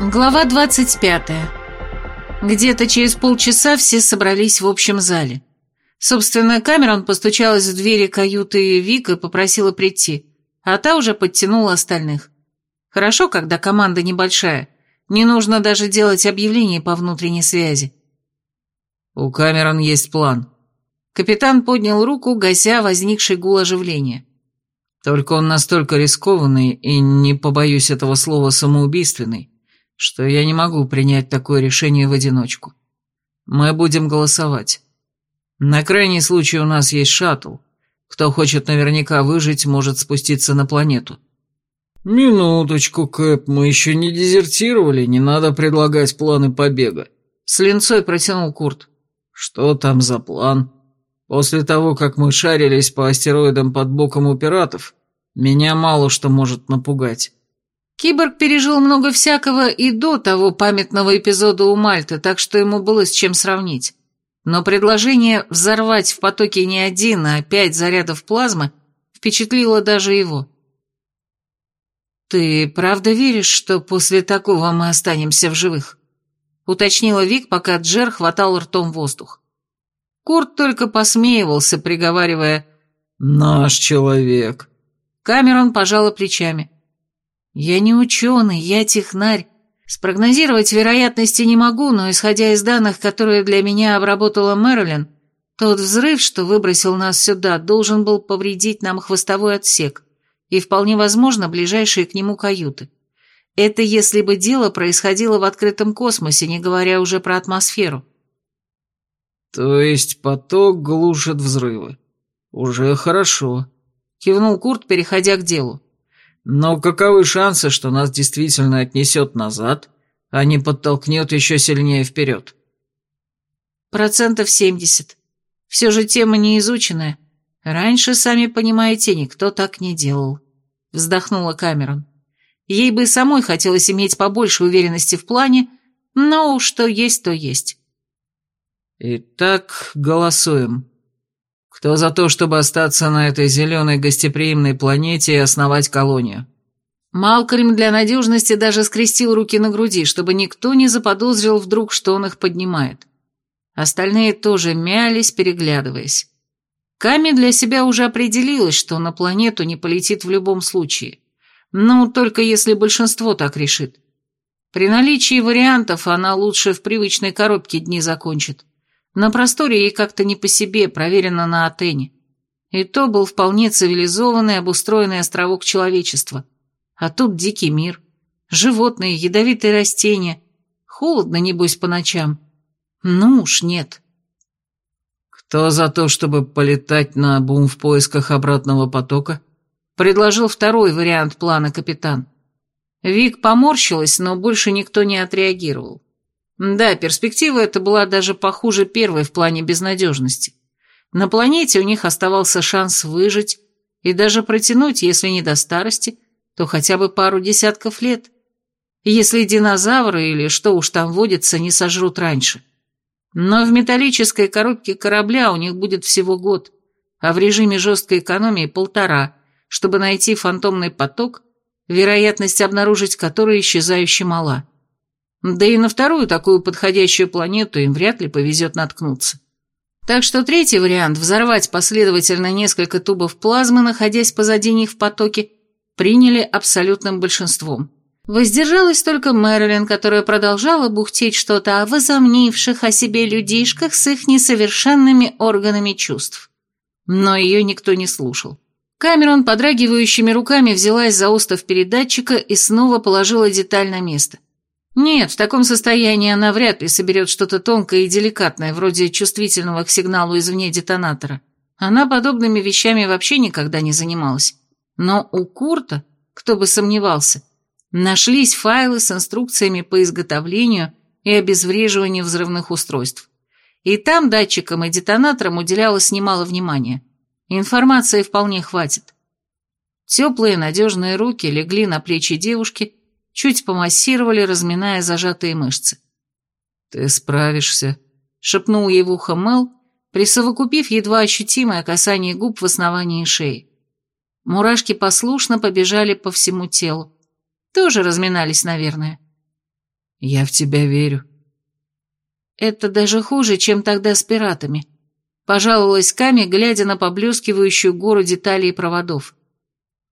Глава 25. Где-то через полчаса все собрались в общем зале. Собственно, Камерон постучалась в двери каюты Вик и попросила прийти, а та уже подтянула остальных. Хорошо, когда команда небольшая, не нужно даже делать объявление по внутренней связи. «У Камерон есть план». Капитан поднял руку, гася возникший гул оживления. «Только он настолько рискованный и, не побоюсь этого слова, самоубийственный, что я не могу принять такое решение в одиночку. Мы будем голосовать. На крайний случай у нас есть шаттл. Кто хочет наверняка выжить, может спуститься на планету. «Минуточку, Кэп, мы еще не дезертировали, не надо предлагать планы побега». С линцой протянул Курт. «Что там за план? После того, как мы шарились по астероидам под боком у пиратов, меня мало что может напугать. Киборг пережил много всякого и до того памятного эпизода у Мальты, так что ему было с чем сравнить. Но предложение взорвать в потоке не один, а пять зарядов плазмы впечатлило даже его. «Ты правда веришь, что после такого мы останемся в живых?» уточнила Вик, пока Джер хватал ртом воздух. Курт только посмеивался, приговаривая «Наш человек». Камерон пожала плечами. «Я не ученый, я технарь. Спрогнозировать вероятности не могу, но исходя из данных, которые для меня обработала Мэрилин, тот взрыв, что выбросил нас сюда, должен был повредить нам хвостовой отсек и, вполне возможно, ближайшие к нему каюты. Это если бы дело происходило в открытом космосе, не говоря уже про атмосферу. То есть поток глушит взрывы. Уже хорошо. Кивнул Курт, переходя к делу. Но каковы шансы, что нас действительно отнесет назад, а не подтолкнет еще сильнее вперед? Процентов семьдесят. Все же тема не изученная. Раньше, сами понимаете, никто так не делал. Вздохнула Камерон. Ей бы самой хотелось иметь побольше уверенности в плане, но что есть, то есть. Итак, голосуем. Кто за то, чтобы остаться на этой зеленой гостеприимной планете и основать колонию? Малкольм для надежности даже скрестил руки на груди, чтобы никто не заподозрил вдруг, что он их поднимает. Остальные тоже мялись, переглядываясь. Ками для себя уже определилась, что на планету не полетит в любом случае. Ну, только если большинство так решит. При наличии вариантов она лучше в привычной коробке дни закончит. На просторе ей как-то не по себе, проверено на Атене. И то был вполне цивилизованный, обустроенный островок человечества. А тут дикий мир. Животные, ядовитые растения. Холодно, небось, по ночам. Ну уж нет. Кто за то, чтобы полетать на бум в поисках обратного потока? Предложил второй вариант плана капитан. Вик поморщилась, но больше никто не отреагировал. Да, перспектива эта была даже похуже первой в плане безнадежности. На планете у них оставался шанс выжить и даже протянуть, если не до старости, то хотя бы пару десятков лет. Если динозавры или что уж там водится, не сожрут раньше. Но в металлической коробке корабля у них будет всего год, а в режиме жесткой экономии полтора, чтобы найти фантомный поток, вероятность обнаружить который исчезающе мала. Да и на вторую такую подходящую планету им вряд ли повезет наткнуться. Так что третий вариант – взорвать последовательно несколько тубов плазмы, находясь позади них в потоке, приняли абсолютным большинством. Воздержалась только Мэрилин, которая продолжала бухтеть что-то о возомнивших о себе людишках с их несовершенными органами чувств. Но ее никто не слушал. Камерон подрагивающими руками взялась за остов передатчика и снова положила деталь на место. Нет, в таком состоянии она вряд ли соберет что-то тонкое и деликатное, вроде чувствительного к сигналу извне детонатора. Она подобными вещами вообще никогда не занималась. Но у Курта, кто бы сомневался, нашлись файлы с инструкциями по изготовлению и обезвреживанию взрывных устройств. И там датчикам и детонаторам уделялось немало внимания. Информации вполне хватит. Теплые надежные руки легли на плечи девушки чуть помассировали, разминая зажатые мышцы. «Ты справишься», — шепнул ей в ухо Мел, присовокупив едва ощутимое касание губ в основании шеи. Мурашки послушно побежали по всему телу. Тоже разминались, наверное. Я в тебя верю». «Это даже хуже, чем тогда с пиратами», — пожаловалась Ками, глядя на поблескивающую гору деталей и проводов.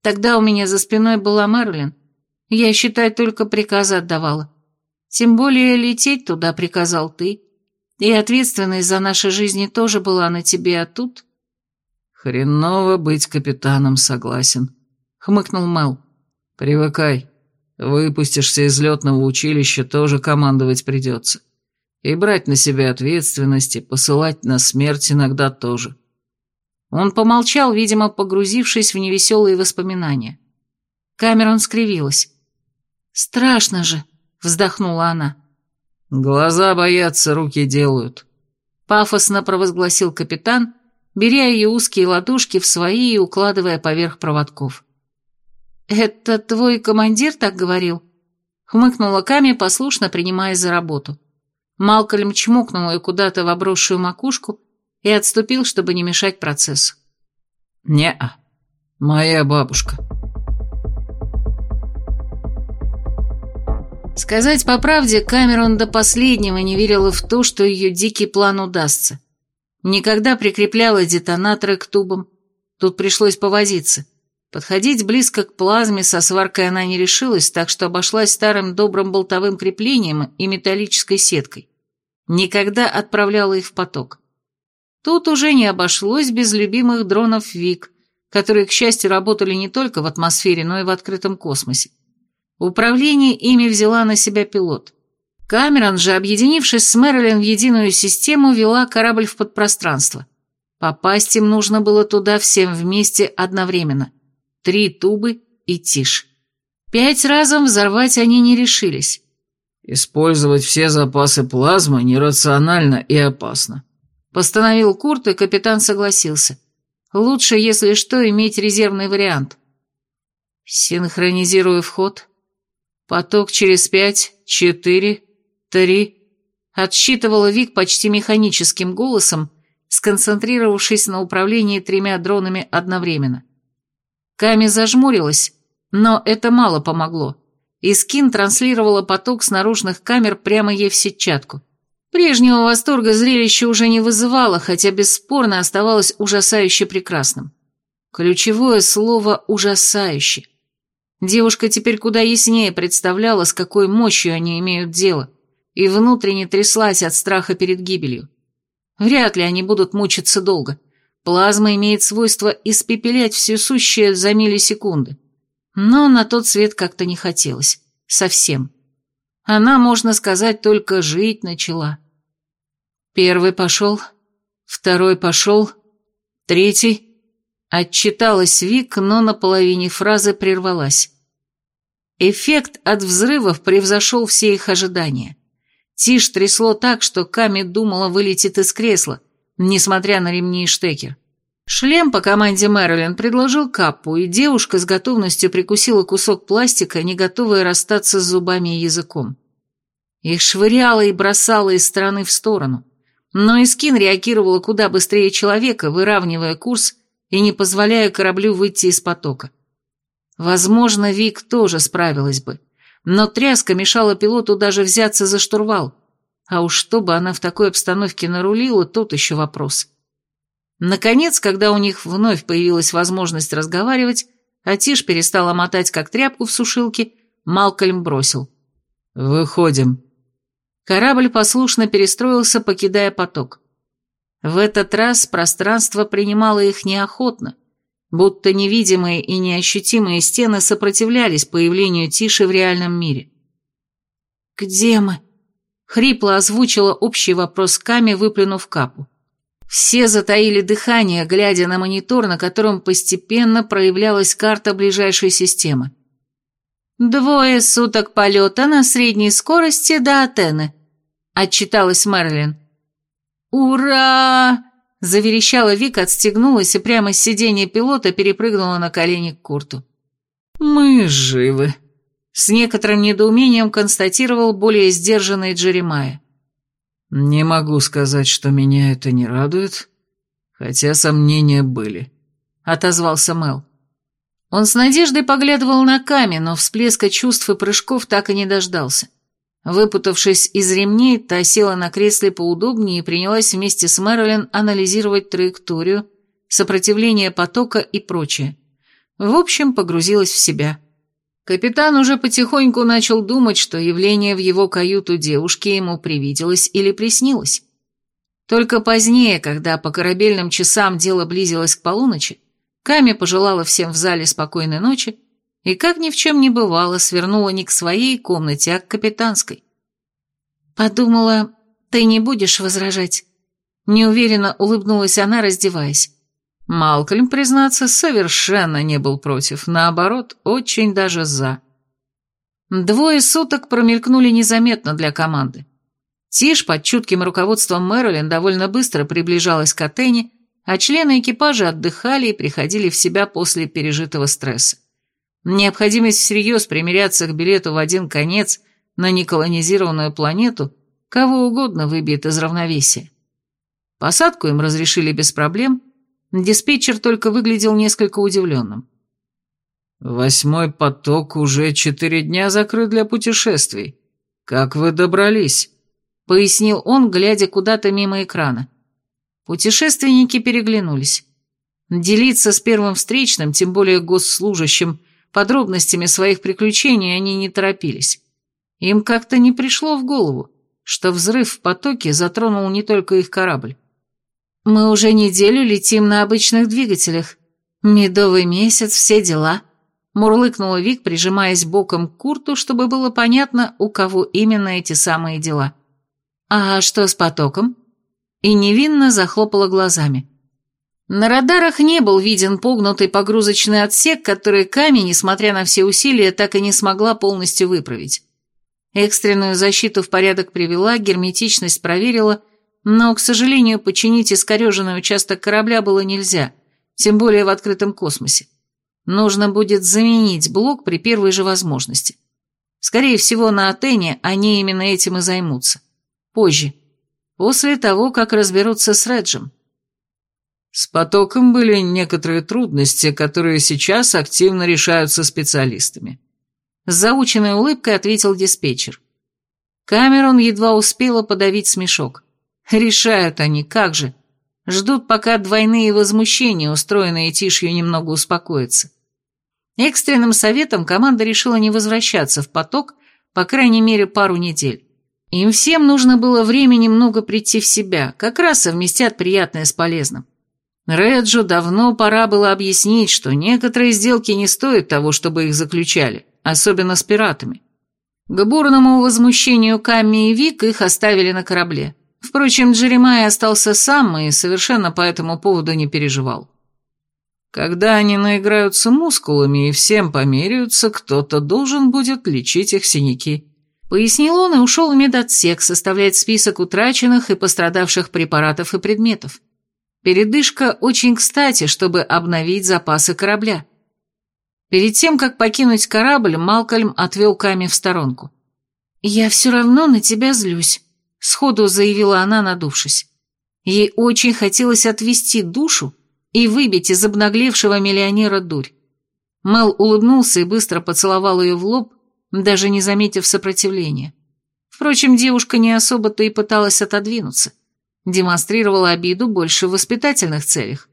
«Тогда у меня за спиной была Мерлин. Я, считай, только приказы отдавала. Тем более лететь туда приказал ты. И ответственность за наши жизни тоже была на тебе, а тут...» «Хреново быть капитаном, согласен», — хмыкнул Мел. «Привыкай. Выпустишься из летного училища, тоже командовать придется. И брать на себя ответственность, и посылать на смерть иногда тоже». Он помолчал, видимо, погрузившись в невеселые воспоминания. Камерон скривилась. «Страшно же», — вздохнула она. «Глаза боятся, руки делают», — пафосно провозгласил капитан, беря ее узкие ладошки в свои и укладывая поверх проводков. «Это твой командир так говорил?» — хмыкнула Ками, послушно принимаясь за работу. Малкольм чмокнул ее куда-то в обросшую макушку и отступил, чтобы не мешать процессу. «Не-а, моя бабушка». Сказать по правде, Камерон до последнего не верила в то, что ее дикий план удастся. Никогда прикрепляла детонаторы к тубам. Тут пришлось повозиться. Подходить близко к плазме со сваркой она не решилась, так что обошлась старым добрым болтовым креплением и металлической сеткой. Никогда отправляла их в поток. Тут уже не обошлось без любимых дронов ВИК, которые, к счастью, работали не только в атмосфере, но и в открытом космосе. Управление ими взяла на себя пилот. Камерон же, объединившись с Мэрилин в единую систему, вела корабль в подпространство. Попасть им нужно было туда всем вместе одновременно. Три тубы и тишь. Пять разом взорвать они не решились. «Использовать все запасы плазмы нерационально и опасно», — постановил Курт, и капитан согласился. «Лучше, если что, иметь резервный вариант». Синхронизируя вход, Поток через пять, четыре, три. Отсчитывала Вик почти механическим голосом, сконцентрировавшись на управлении тремя дронами одновременно. Ками зажмурилась, но это мало помогло. И скин транслировала поток с наружных камер прямо ей в сетчатку. Прежнего восторга зрелище уже не вызывало, хотя бесспорно оставалось ужасающе прекрасным. Ключевое слово «ужасающе». Девушка теперь куда яснее представляла, с какой мощью они имеют дело, и внутренне тряслась от страха перед гибелью. Вряд ли они будут мучиться долго. Плазма имеет свойство испепелять все сущее за миллисекунды. Но на тот свет как-то не хотелось. Совсем. Она, можно сказать, только жить начала. Первый пошел, второй пошел, третий... Отчиталась Вик, но на половине фразы прервалась. Эффект от взрывов превзошел все их ожидания. Тишь трясло так, что Ками думала вылетит из кресла, несмотря на ремни и штекер. Шлем по команде Мэрилин предложил Каппу, и девушка с готовностью прикусила кусок пластика, не готовая расстаться с зубами и языком. Их швыряло и бросало из стороны в сторону, но Искин реагировала куда быстрее человека, выравнивая курс и не позволяя кораблю выйти из потока. Возможно, Вик тоже справилась бы, но тряска мешала пилоту даже взяться за штурвал, а уж что бы она в такой обстановке нарулила, тут еще вопрос. Наконец, когда у них вновь появилась возможность разговаривать, а Тиш перестала мотать как тряпку в сушилке, Малкольм бросил. «Выходим». Корабль послушно перестроился, покидая поток. В этот раз пространство принимало их неохотно, будто невидимые и неощутимые стены сопротивлялись появлению Тиши в реальном мире. «Где мы?» — хрипло озвучила общий вопрос Ками, выплюнув капу. Все затаили дыхание, глядя на монитор, на котором постепенно проявлялась карта ближайшей системы. «Двое суток полета на средней скорости до Атены», — отчиталась Мерлин. «Ура!» – заверещала Вика, отстегнулась и прямо с сиденья пилота перепрыгнула на колени к Курту. «Мы живы», – с некоторым недоумением констатировал более сдержанный Джеремайя. «Не могу сказать, что меня это не радует, хотя сомнения были», — отозвался Мел. Он с надеждой поглядывал на Ками, но всплеска чувств и прыжков так и не дождался. Выпутавшись из ремней, та села на кресле поудобнее и принялась вместе с Мэрилин анализировать траекторию, сопротивление потока и прочее. В общем, погрузилась в себя. Капитан уже потихоньку начал думать, что явление в его каюту девушки ему привиделось или приснилось. Только позднее, когда по корабельным часам дело близилось к полуночи, Ками пожелала всем в зале спокойной ночи и, как ни в чем не бывало, свернула не к своей комнате, а к капитанской. Подумала, ты не будешь возражать. Неуверенно улыбнулась она, раздеваясь. Малкольм, признаться, совершенно не был против, наоборот, очень даже за. Двое суток промелькнули незаметно для команды. Тиш под чутким руководством Мэрилин довольно быстро приближалась к Атене, а члены экипажа отдыхали и приходили в себя после пережитого стресса. Необходимость всерьез примиряться к билету в один конец на неколонизированную планету кого угодно выбьет из равновесия. Посадку им разрешили без проблем, диспетчер только выглядел несколько удивленным. «Восьмой поток уже четыре дня закрыт для путешествий. Как вы добрались?» — пояснил он, глядя куда-то мимо экрана. Путешественники переглянулись. Делиться с первым встречным, тем более госслужащим, Подробностями своих приключений они не торопились. Им как-то не пришло в голову, что взрыв в потоке затронул не только их корабль. «Мы уже неделю летим на обычных двигателях. Медовый месяц, все дела», — мурлыкнула Вик, прижимаясь боком к Курту, чтобы было понятно, у кого именно эти самые дела. «А что с потоком?» И невинно захлопала глазами. На радарах не был виден погнутый погрузочный отсек, который камень, несмотря на все усилия, так и не смогла полностью выправить. Экстренную защиту в порядок привела, герметичность проверила, но, к сожалению, починить искореженный участок корабля было нельзя, тем более в открытом космосе. Нужно будет заменить блок при первой же возможности. Скорее всего, на Атене они именно этим и займутся. Позже. После того, как разберутся с Реджем. С потоком были некоторые трудности, которые сейчас активно решаются специалистами. С заученной улыбкой ответил диспетчер. Камерон едва успела подавить смешок. Решают они, как же. Ждут, пока двойные возмущения, устроенные тишью, немного успокоятся. Экстренным советом команда решила не возвращаться в поток, по крайней мере, пару недель. Им всем нужно было время немного прийти в себя, как раз совместят приятное с полезным. Реджу давно пора было объяснить, что некоторые сделки не стоят того, чтобы их заключали, особенно с пиратами. К бурному возмущению Камми и Вик их оставили на корабле. Впрочем, Джеремай остался сам и совершенно по этому поводу не переживал. Когда они наиграются мускулами и всем померяются, кто-то должен будет лечить их синяки. Пояснил он и ушел в медотсек составлять список утраченных и пострадавших препаратов и предметов. Передышка очень кстати, чтобы обновить запасы корабля. Перед тем, как покинуть корабль, Малкольм отвел Ками в сторонку. «Я все равно на тебя злюсь», — сходу заявила она, надувшись. Ей очень хотелось отвести душу и выбить из обнаглевшего миллионера дурь. Мел улыбнулся и быстро поцеловал ее в лоб, даже не заметив сопротивления. Впрочем, девушка не особо-то и пыталась отодвинуться демонстрировала обиду больше в воспитательных целях.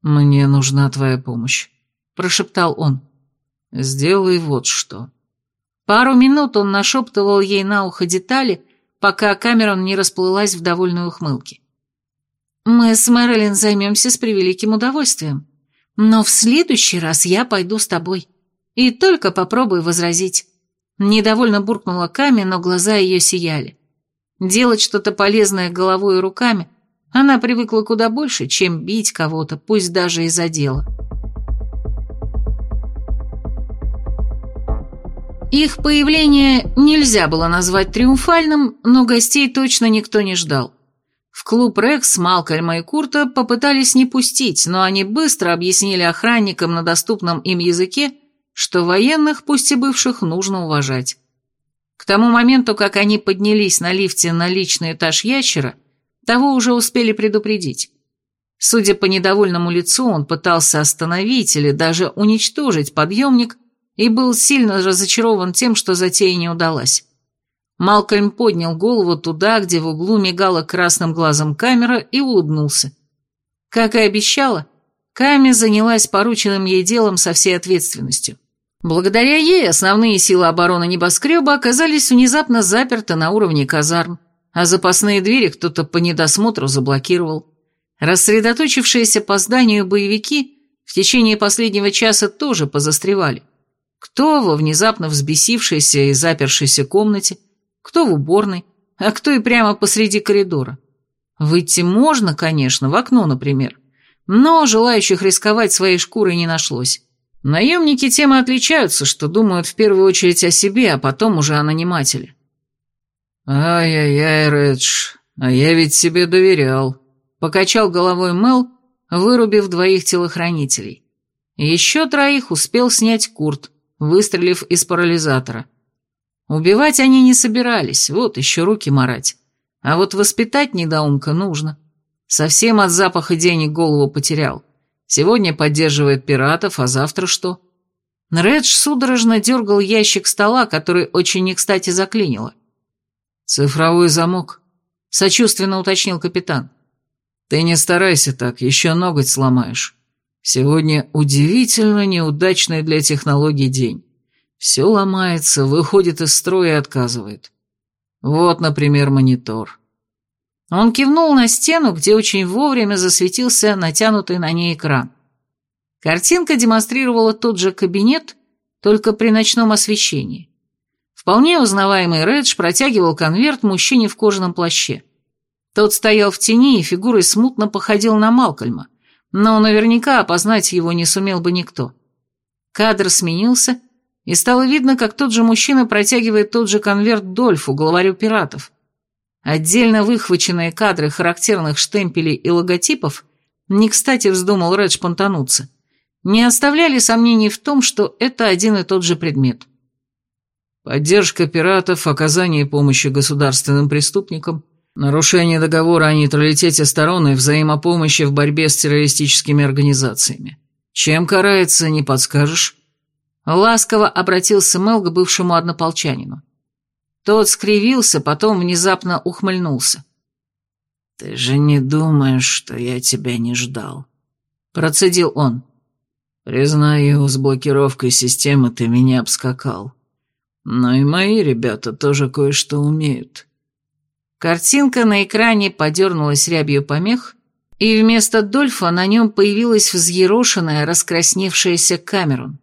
«Мне нужна твоя помощь», — прошептал он. «Сделай вот что». Пару минут он нашептывал ей на ухо детали, пока Камерон не расплылась в довольной ухмылке. «Мы с Мэрилин займемся с превеликим удовольствием, но в следующий раз я пойду с тобой. И только попробуй возразить». Недовольно буркнула Ками, но глаза ее сияли. Делать что-то полезное головой и руками она привыкла куда больше, чем бить кого-то, пусть даже из-за дела. Их появление нельзя было назвать триумфальным, но гостей точно никто не ждал. В клуб Рекс Малкольма и Курта попытались не пустить, но они быстро объяснили охранникам на доступном им языке, что военных, пусть и бывших, нужно уважать. К тому моменту, как они поднялись на лифте на личный этаж ящера, того уже успели предупредить. Судя по недовольному лицу, он пытался остановить или даже уничтожить подъемник и был сильно разочарован тем, что затея не удалась. Малкольм поднял голову туда, где в углу мигала красным глазом камера, и улыбнулся. Как и обещала, Ками занялась порученным ей делом со всей ответственностью. Благодаря ей основные силы обороны небоскреба оказались внезапно заперты на уровне казарм, а запасные двери кто-то по недосмотру заблокировал. Рассредоточившиеся по зданию боевики в течение последнего часа тоже позастревали. Кто во внезапно взбесившейся и запершейся комнате, кто в уборной, а кто и прямо посреди коридора. Выйти можно, конечно, в окно, например, но желающих рисковать своей шкурой не нашлось. Наемники тем и отличаются, что думают в первую очередь о себе, а потом уже о нанимателе. «Ай-яй-яй, Редж, а я ведь себе доверял», — покачал головой Мел, вырубив двоих телохранителей. Еще троих успел снять Курт, выстрелив из парализатора. Убивать они не собирались, вот еще руки марать. А вот воспитать недоумка нужно. Совсем от запаха денег голову потерял. Сегодня поддерживает пиратов, а завтра что? Редж судорожно дергал ящик стола, который очень не кстати заклинило. «Цифровой замок», — сочувственно уточнил капитан. «Ты не старайся так, еще ноготь сломаешь. Сегодня удивительно неудачный для технологий день. Все ломается, выходит из строя и отказывает. Вот, например, монитор. Он кивнул на стену, где очень вовремя засветился натянутый на ней экран. Картинка демонстрировала тот же кабинет, только при ночном освещении. Вполне узнаваемый Редж протягивал конверт мужчине в кожаном плаще. Тот стоял в тени и фигурой смутно походил на Малкольма, но наверняка опознать его не сумел бы никто. Кадр сменился, и стало видно, как тот же мужчина протягивает тот же конверт Дольфу, главарю пиратов. Отдельно выхваченные кадры характерных штемпелей и логотипов, не кстати вздумал Редж понтануться, не оставляли сомнений в том, что это один и тот же предмет. Поддержка пиратов, оказание помощи государственным преступникам, нарушение договора о нейтралитете сторон и взаимопомощи в борьбе с террористическими организациями. Чем карается, не подскажешь? Ласково обратился Мел к бывшему однополчанину. Тот скривился, потом внезапно ухмыльнулся. «Ты же не думаешь, что я тебя не ждал?» Процедил он. «Признаю, с блокировкой системы ты меня обскакал. Но и мои ребята тоже кое-что умеют». Картинка на экране подернулась рябью помех, и вместо Дольфа на нем появилась взъерошенная, раскрасневшаяся Камерон.